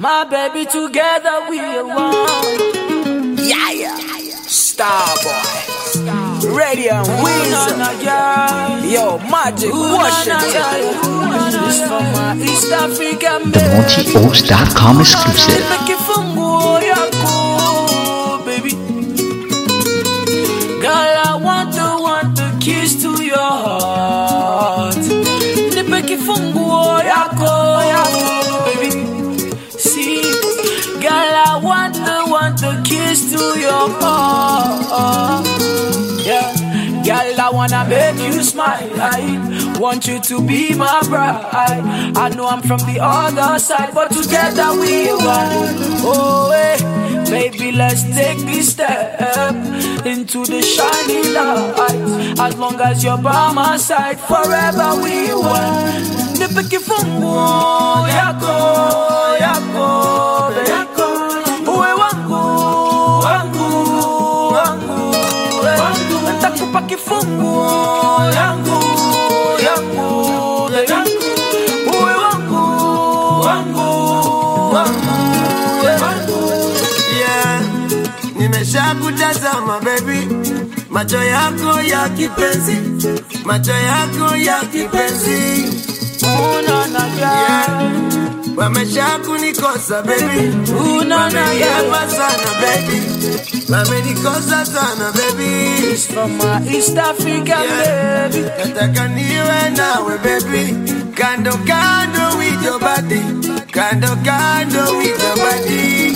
My baby, together we are one. Yeah, yeah. Starboy. Radio and Ooh, na, Weasel. Yo, Magic Ooh, na, na, Washington. yeah. This for my East African The baby. NaughtyOaks.com exclusive. Wanna make you smile. I want you to be my bride. I know I'm from the other side, but together we are. Oh, eh, hey, baby, let's take this step into the shining light. As long as you're by my side, forever we are Yeah, nimesha kutazama baby, macho yako ya kipenzi, macho yako ya kipenzi, yeah. Wamesha kunikosa baby, wameniapa sana baby, wamenikosa sana baby, From my East African Yeah. baby. nataka niwe nawe baby, kando kando with your body, kando kando with your body.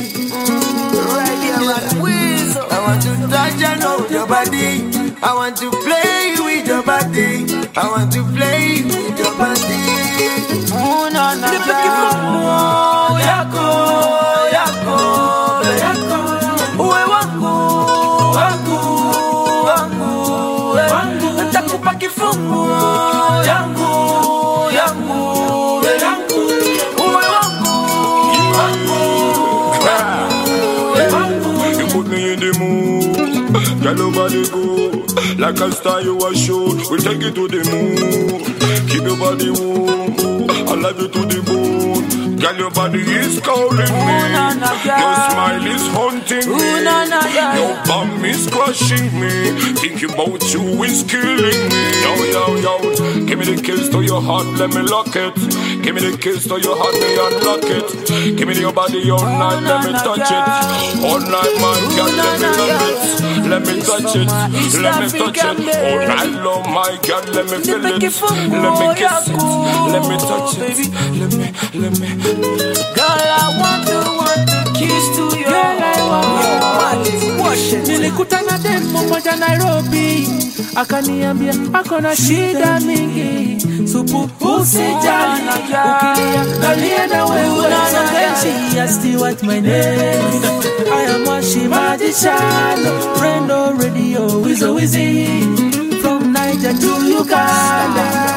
Radio and Weasel. I want to touch and hold your body. I want to play with your body. I want to play with your body. Una na Nipe kifunguo yako, yako, yako. Uwe wangu, wangu, wangu, wangu. Nitakupa in the mood, girl the go. Like a star you are show, we take it to the moon. Keep your body warm, I love you to the bone. Girl, your body is calling me. na, na, yeah. Your smile is haunting me. Ooh, na, na, yeah. Your bum is crushing me. Thinking about you is killing me. Yo, yo, yo. Give me the keys to your heart, let me lock it. Give me the keys to your heart, me unlock it. Give me your body oh, all night, let me touch it. All night, my girl, let me love it. Let me touch it, let me touch it. All night long, my girl, let me feel it. Let me kiss it, let me touch it. Let me, let me. Girl, I want to want the keys to your heart. Nilikutana demo moja Nairobi, akaniambia ako na shida mingi, supu usijali, ukilia nalia na wewe. So then she asked you what my name. I am Washi friend radio from Niger to Uganda.